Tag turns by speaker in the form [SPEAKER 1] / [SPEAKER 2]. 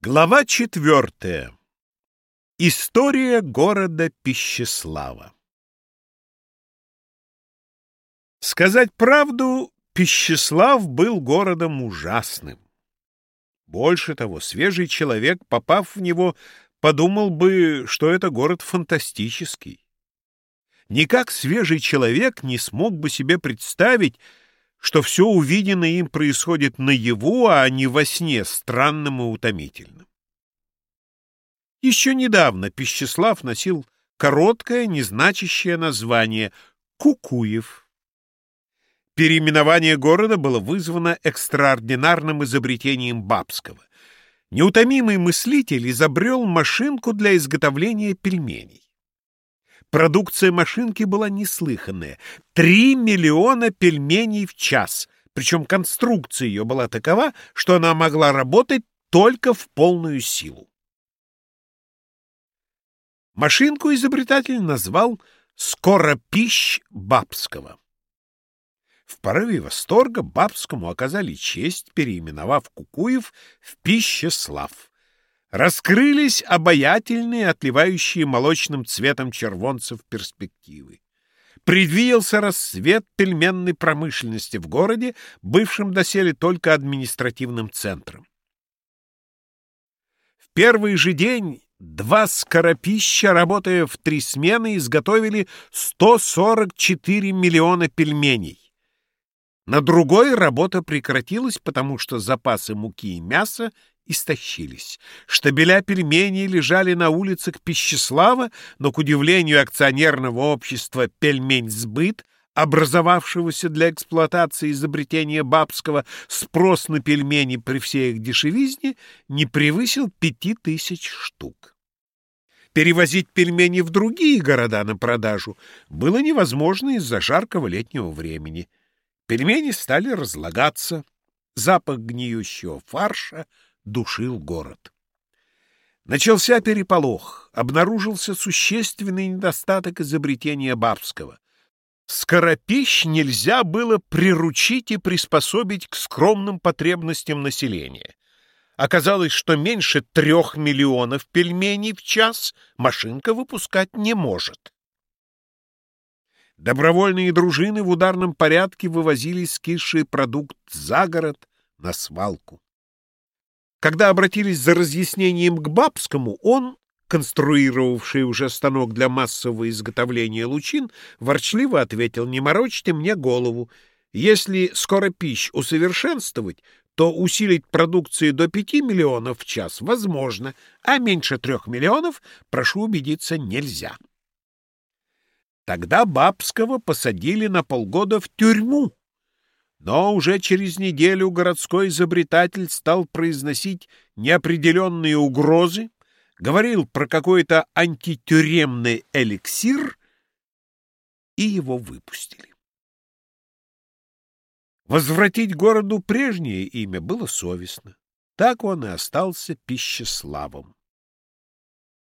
[SPEAKER 1] Глава четвертая. История города Пищеслава. Сказать правду, Пищеслав был городом ужасным. Больше того, свежий человек, попав в него, подумал бы, что это город фантастический. Никак свежий человек не смог бы себе представить, что все увиденное им происходит наяву, а не во сне, странным и утомительным. Еще недавно Пищеслав носил короткое, незначащее название Кукуев. Переименование города было вызвано экстраординарным изобретением Бабского. Неутомимый мыслитель изобрел машинку для изготовления пельменей. Продукция машинки была неслыханная. Три миллиона пельменей в час. Причем конструкция ее была такова, что она могла работать только в полную силу. Машинку изобретатель назвал «Скоропищ Бабского». В порыве восторга Бабскому оказали честь, переименовав Кукуев в Пищеслав раскрылись обаятельные, отливающие молочным цветом червонцев перспективы. Предвиялся рассвет пельменной промышленности в городе, бывшем доселе только административным центром. В первый же день два скоропища, работая в три смены, изготовили 144 миллиона пельменей. На другой работа прекратилась, потому что запасы муки и мяса истощились. Штабеля пельменей лежали на улицах Пищеслава, но, к удивлению акционерного общества «Пельмень-сбыт», образовавшегося для эксплуатации изобретения Бабского, спрос на пельмени при всей их дешевизне не превысил пяти тысяч штук. Перевозить пельмени в другие города на продажу было невозможно из-за жаркого летнего времени. Пельмени стали разлагаться, запах гниющего фарша — душил город. Начался переполох, обнаружился существенный недостаток изобретения Бабского. Скоропищ нельзя было приручить и приспособить к скромным потребностям населения. Оказалось, что меньше трех миллионов пельменей в час машинка выпускать не может. Добровольные дружины в ударном порядке вывозили скисший продукт за город на свалку. Когда обратились за разъяснением к Бабскому, он, конструировавший уже станок для массового изготовления лучин, ворчливо ответил, «Не морочьте мне голову. Если скоро пищ усовершенствовать, то усилить продукцию до 5 миллионов в час возможно, а меньше 3 миллионов, прошу убедиться, нельзя». Тогда Бабского посадили на полгода в тюрьму но уже через неделю городской изобретатель стал произносить неопределенные угрозы, говорил про какой-то антитюремный эликсир, и его выпустили. Возвратить городу прежнее имя было совестно. Так он и остался пищеславом.